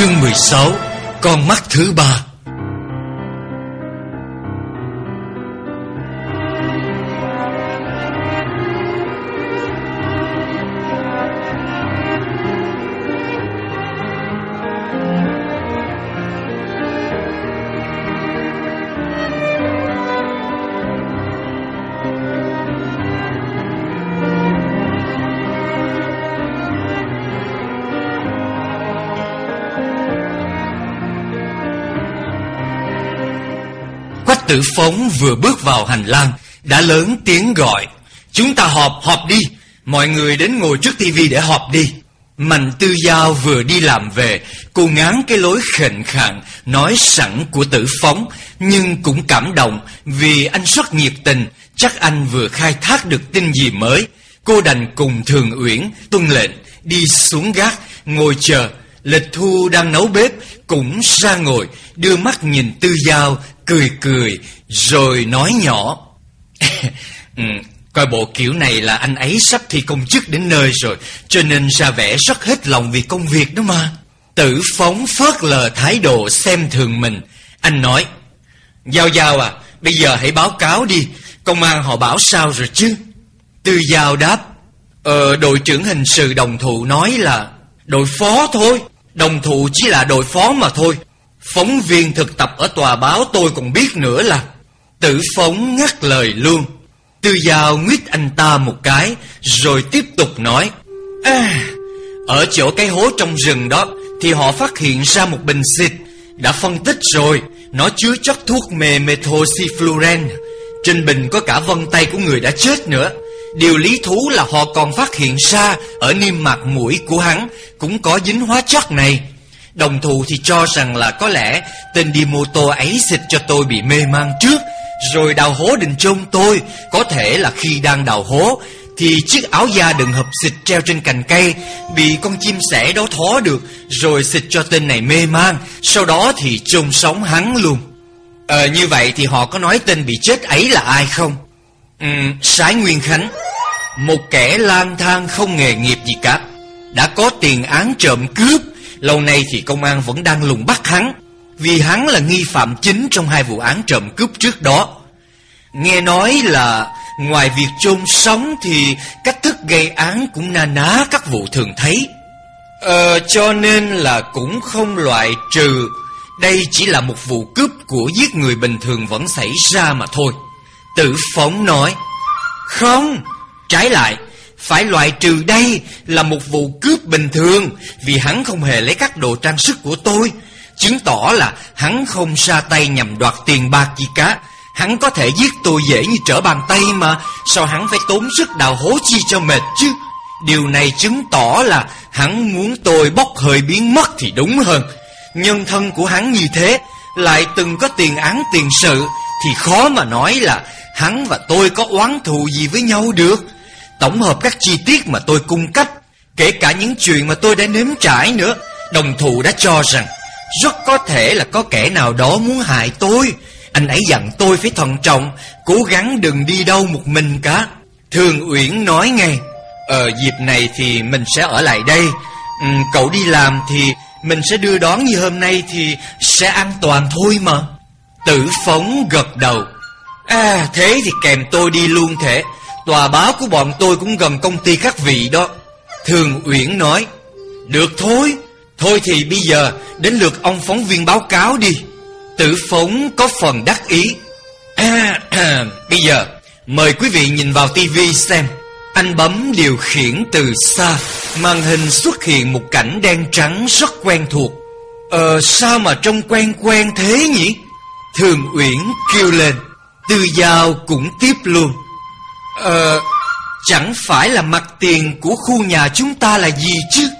Chương 16 Con mắt thứ ba. Tử phóng vừa bước vào hành lang Đã lớn tiếng gọi. Chúng ta họp, họp đi. Mọi người đến ngồi trước tivi để họp đi. Mạnh tư giao vừa đi làm về Cô ngán cái lối khệnh khạng Nói sẵn của tử phóng Nhưng cũng cảm động Vì anh rất nhiệt tình. Chắc anh vừa khai thác được tin gì mới. Cô đành cùng Thường Uyển tuân lệnh Đi xuống gác Ngồi chờ. Lịch Thu đang nấu bếp Cũng ra ngồi Đưa mắt nhìn Tư Giao Cười cười Rồi nói nhỏ. Ừ, Coi bộ kiểu này là anh ấy sắp thi công chức đến nơi rồi Cho nên ra vẻ rất hết lòng vì công việc đó mà. Tử phóng phớt lờ thái độ xem thường mình. Anh nói Giao Giao à Bây giờ hãy báo cáo đi Công an họ bảo sao rồi chứ? Tư Giao đáp Ờ đội trưởng hình sự đồng thụ nói là Đội phó thôi Đồng thụ chỉ là đội phó mà thôi. Phóng viên thực tập ở tòa báo tôi còn biết nữa là Tử phóng ngắt lời luôn. Tư Giao nguyết anh ta một cái Rồi tiếp tục nói. À, Ở chỗ cái hố trong rừng đó Thì họ phát hiện ra một bình xịt Đã phân tích rồi. Nó chứa chất thuốc mê methoxyfluoren Trên bình có cả vân tay của người đã chết nữa. Điều lý thú là họ còn phát hiện ra Ở niêm mạc mũi của hắn Cũng có dính hóa chất này. Đồng thù thì cho rằng là có lẽ Tên đi mô tô ấy xịt cho tôi bị mê man trước Rồi đào hố định chôn tôi. Có thể là khi đang đào hố Thì chiếc áo da đựng hộp xịt treo trên cành cây Bị con chim sẻ đó thó được Rồi xịt cho tên này mê man. Sau đó thì chôn sống hắn luôn. Ờ như vậy thì họ có nói tên bị chết ấy là ai không? Ừ, Sái Nguyên Khánh Một kẻ lang thang không nghề nghiệp gì cả Đã có tiền án trộm cướp. Lâu nay thì công an vẫn đang lùng bắt hắn, Vì hắn là nghi phạm chính trong hai vụ án trộm cướp trước đó. Nghe nói là ngoài việc chôn sống thì cách thức gây án cũng na ná các vụ thường thấy. Ờ cho nên là cũng không loại trừ. Đây chỉ là một vụ cướp của giết người bình thường vẫn xảy ra mà thôi. Tử phóng nói, Không, Trái lại phải loại trừ đây là một vụ cướp bình thường, Vì hắn không hề lấy các đồ trang sức của tôi. Chứng tỏ là hắn không ra tay nhằm đoạt tiền bạc gì cả. Hắn có thể giết tôi dễ như trở bàn tay mà, Sao hắn phải tốn sức đào hố chi cho mệt chứ? Điều này chứng tỏ là hắn muốn tôi bốc hơi biến mất thì đúng hơn. Nhân thân của hắn như thế, Lại từng có tiền án tiền sự, Thì khó mà nói là hắn và tôi có oán thù gì với nhau được. Tổng hợp các chi tiết mà tôi cung cấp Kể cả những chuyện mà tôi đã nếm trải nữa Đồng thù đã cho rằng Rất có thể là có kẻ nào đó muốn hại tôi. Anh ấy dặn tôi phải thận trọng Cố gắng đừng đi đâu một mình cả. Thường Uyển nói ngay Ờ dịp này thì mình sẽ ở lại đây. Ừ, Cậu đi làm thì Mình sẽ đưa đón như hôm nay Thì sẽ an toàn thôi mà. Tử phóng gật đầu À thế thì kèm tôi đi luôn thế Tòa báo của bọn tôi cũng gần công ty các vị đó. Thường Uyển nói, Được thôi Thôi thì bây giờ đến lượt ông phóng viên báo cáo đi. Tử phóng có phần đắc ý. À bây giờ, Mời quý vị nhìn vào tivi xem. Anh bấm điều khiển từ xa, Màn hình xuất hiện một cảnh đen trắng rất quen thuộc. Ờ sao mà trông quen quen thế nhỉ? Thường Uyển kêu lên. Tư Giao cũng tiếp luôn. Ờ Chẳng phải là mặt tiền của khu nhà chúng ta là gì chứ?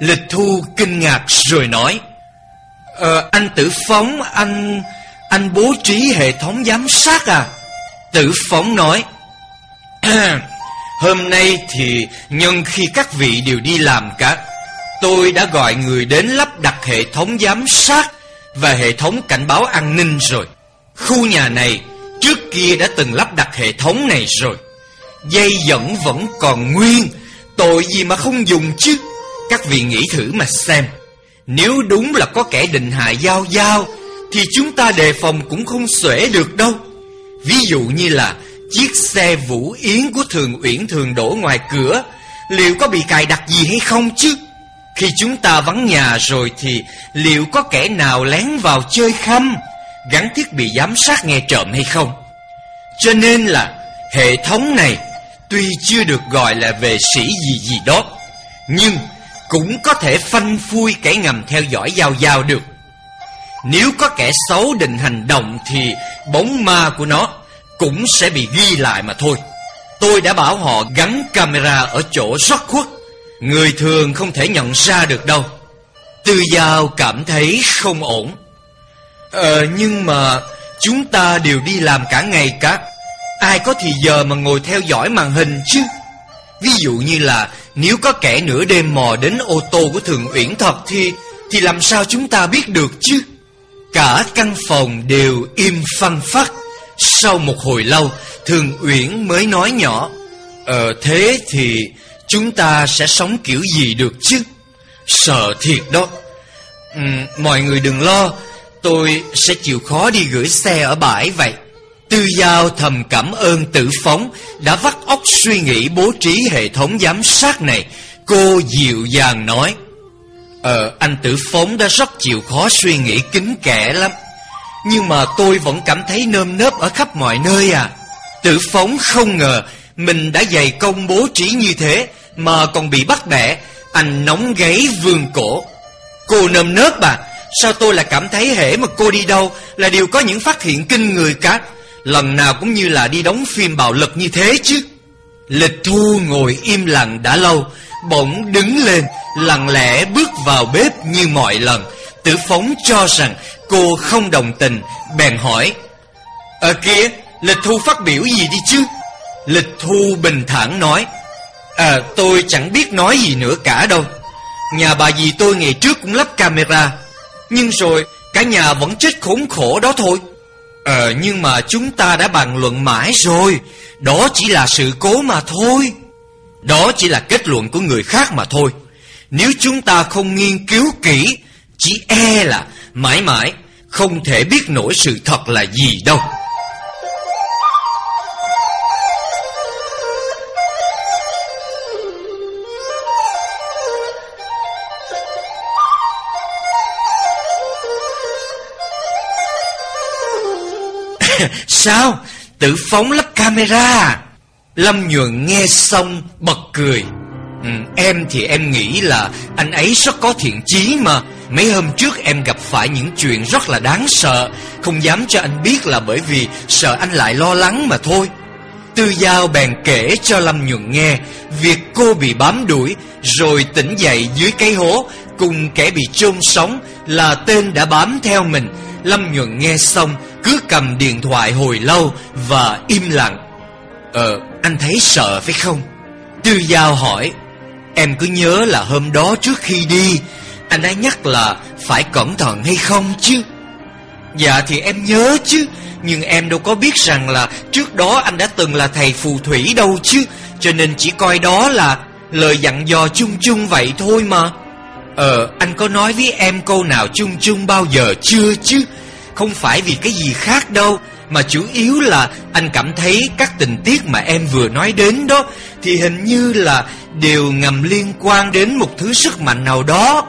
Lịch Thu kinh ngạc rồi nói. Ờ anh Tử Phóng, anh Anh bố trí hệ thống giám sát à? Tử Phóng nói. Hôm nay thì nhân khi các vị đều đi làm cả, Tôi đã gọi người đến lắp đặt hệ thống giám sát Và hệ thống cảnh báo an ninh rồi. Khu nhà này trước kia đã từng lắp đặt hệ thống này rồi. Dây dẫn vẫn còn nguyên. Tội gì mà không dùng chứ? Các vị nghĩ thử mà xem. Nếu đúng là có kẻ định hại Giao Giao, Thì chúng ta đề phòng cũng không xuể được đâu. Ví dụ như là Chiếc xe Vũ Yến của Thường Uyển thường đổ ngoài cửa, Liệu có bị cài đặt gì hay không chứ? Khi chúng ta vắng nhà rồi thì Liệu có kẻ nào lén vào chơi khăm, Gắn thiết bị giám sát nghe trộm hay không? Cho nên là Hệ thống này Tuy chưa được gọi là về sĩ gì gì đó, Nhưng cũng có thể phanh phui kẻ ngầm theo dõi giao giao được. Nếu có kẻ xấu định hành động Thì bóng ma của nó cũng sẽ bị ghi lại mà thôi. Tôi đã bảo họ gắn camera ở chỗ rất khuất, Người thường không thể nhận ra được đâu. Tư Giao cảm thấy không ổn. Ờ nhưng mà chúng ta đều đi làm cả ngày cả. Ai có thì giờ mà ngồi theo dõi màn hình chứ? Ví dụ như là nếu có kẻ nửa đêm mò đến ô tô của Thường Uyển thật thì Thì làm sao chúng ta biết được chứ? Cả căn phòng đều im phăng phát Sau một hồi lâu Thường Uyển mới nói nhỏ Ờ thế thì chúng ta sẽ sống kiểu gì được chứ? Sợ thiệt đó. Ừ, Mọi người đừng lo Tôi sẽ chịu khó đi gửi xe ở bãi vậy. Tư Giao thầm cảm ơn tử phóng Đã vắt óc suy nghĩ bố trí hệ thống giám sát này. Cô dịu dàng nói Ờ anh tử phóng đã rất chịu khó suy nghĩ kính kẻ lắm. Nhưng mà tôi vẫn cảm thấy nơm nớp ở khắp mọi nơi à. Tử phóng không ngờ Mình đã dày công bố trí như thế Mà còn bị bắt bẻ. Anh nóng gáy vườn cổ. Cô nơm nớp à Sao tôi lại cảm thấy hễ mà cô đi đâu Là đều có những phát hiện kinh người cả. Lần nào cũng như là đi đóng phim bạo lực như thế chứ. Lịch thu ngồi im lặng đã lâu, Bỗng đứng lên, Lặng lẽ bước vào bếp như mọi lần. Tử phóng cho rằng cô không đồng tình, Bèn hỏi Ở kia, Lịch thu phát biểu gì đi chứ? Lịch thu bình thản nói À tôi chẳng biết nói gì nữa cả đâu. Nhà bà dì tôi ngày trước cũng lắp camera, Nhưng rồi cả nhà vẫn chết khốn khổ đó thôi. Ờ nhưng mà chúng ta đã bàn luận mãi rồi. Đó chỉ là sự cố mà thôi. Đó chỉ là kết luận của người khác mà thôi. Nếu chúng ta không nghiên cứu kỹ, Chỉ e là mãi mãi Không thể biết nổi sự thật là gì đâu. Sao? Tự phóng lắp camera. Lâm nhuận nghe xong bật cười. Ừ, Em thì em nghĩ là Anh ấy rất có thiện chí mà. Mấy hôm trước em gặp phải những chuyện rất là đáng sợ. Không dám cho anh biết là bởi vì Sợ anh lại lo lắng mà thôi. Tư Giao bèn kể cho Lâm Nhuận nghe Việc cô bị bám đuổi Rồi tỉnh dậy dưới cái hố Cùng kẻ bị chôn sống Là tên đã bám theo mình. Lâm Nhuận nghe xong, cứ cầm điện thoại hồi lâu và im lặng. Ờ anh thấy sợ phải không? Tư Giao hỏi, Em cứ nhớ là hôm đó trước khi đi, Anh ấy nhắc là phải cẩn thận hay không chứ? Dạ thì em nhớ chứ, Nhưng em đâu có biết rằng là Trước đó anh đã từng là thầy phù thủy đâu chứ, Cho nên chỉ coi đó là Lời dặn dò chung chung vậy thôi mà. Ờ anh có nói với em câu nào chung chung bao giờ chưa chứ không phải vì cái gì khác đâu, Mà chủ yếu là anh cảm thấy các tình tiết mà em vừa nói đến đó Thì hình như là đều ngầm liên quan đến một thứ sức mạnh nào đó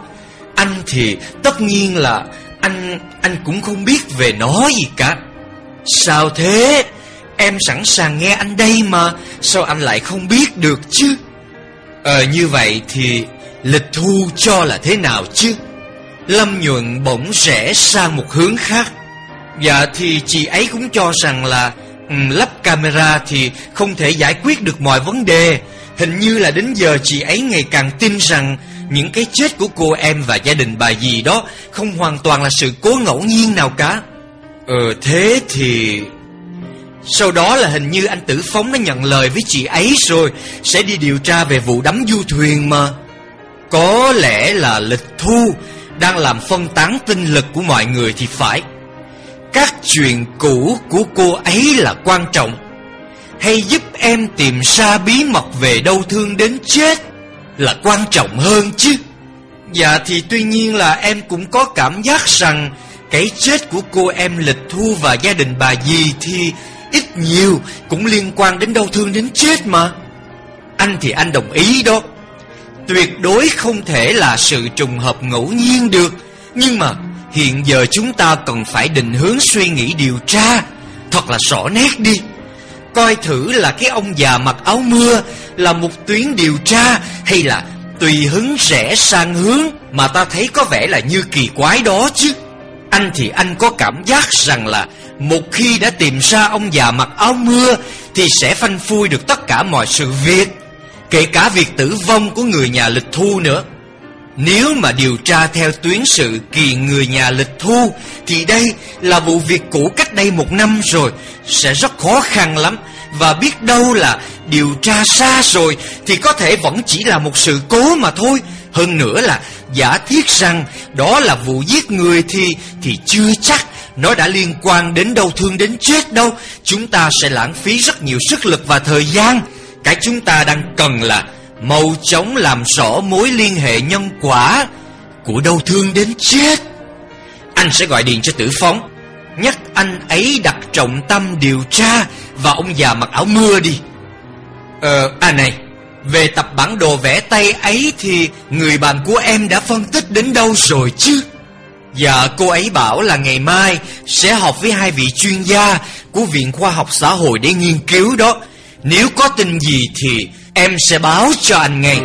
Anh thì tất nhiên là anh anh cũng không biết về nó gì cả Sao thế? Em sẵn sàng nghe anh đây mà, Sao anh lại không biết được chứ? Ờ như vậy thì lịch thu cho là thế nào chứ? Lâm nhuận bỗng rẽ sang một hướng khác. Dạ thì chị ấy cũng cho rằng là um, Lắp camera thì không thể giải quyết được mọi vấn đề. Hình như là đến giờ chị ấy ngày càng tin rằng Những cái chết của cô em và gia đình bà dì đó Không hoàn toàn là sự cố ngẫu nhiên nào cả. Ờ thế thì... Sau đó là hình như anh Tử Phóng đã nhận lời với chị ấy rồi Sẽ đi điều tra về vụ đắm du thuyền mà. Có lẽ là lịch thu Đang làm phân tán tinh lực của mọi người thì phải. Các chuyện cũ của cô ấy là quan trọng. Hay giúp em tìm ra bí mật về đau thương đến chết Là quan trọng hơn chứ. Dạ thì tuy nhiên là em cũng có cảm giác rằng Cái chết của cô em Lịch Thu và gia đình bà dì thì ít nhiều cũng liên quan đến đau thương đến chết mà. Anh thì anh đồng ý đó. Tuyệt đối không thể là sự trùng hợp ngẫu nhiên được. Nhưng mà, hiện giờ chúng ta cần phải định hướng suy nghĩ điều tra. Thật là rõ nét đi. Coi thử là cái ông già mặc áo mưa Là một tuyến điều tra Hay là tùy hứng rẽ sang hướng Mà ta thấy có vẻ là như kỳ quái đó chứ. Anh thì anh có cảm giác rằng là Một khi đã tìm ra ông già mặc áo mưa Thì sẽ phanh phui được tất cả mọi sự việc. Kể cả việc tử vong của người nhà lịch thu nữa. Nếu mà điều tra theo tuyến sự kỳ người nhà lịch thu, Thì đây là vụ việc cũ cách đây một năm rồi. Sẽ rất khó khăn lắm. Và biết đâu là điều tra xa rồi, Thì có thể vẫn chỉ là một sự cố mà thôi. Hơn nữa là, giả thiết rằng đó là vụ giết người thì thì chưa chắc nó đã liên quan đến đau thương đến chết đâu. Chúng ta sẽ lãng phí rất nhiều sức lực và thời gian cái chúng ta đang cần là màu chóng làm rõ mối liên hệ nhân quả của đau thương đến chết. Anh sẽ gọi điện cho tử phóng, nhắc anh ấy đặt trọng tâm điều tra và ông già mặc áo mưa đi. Ờ, à này, về tập bản đồ vẽ tay ấy thì người bạn của em đã phân tích đến đâu rồi chứ? Dạ cô ấy bảo là ngày mai sẽ họp với hai vị chuyên gia của Viện Khoa học Xã hội để nghiên cứu đó nếu có tin gì thì em sẽ báo cho anh ngay.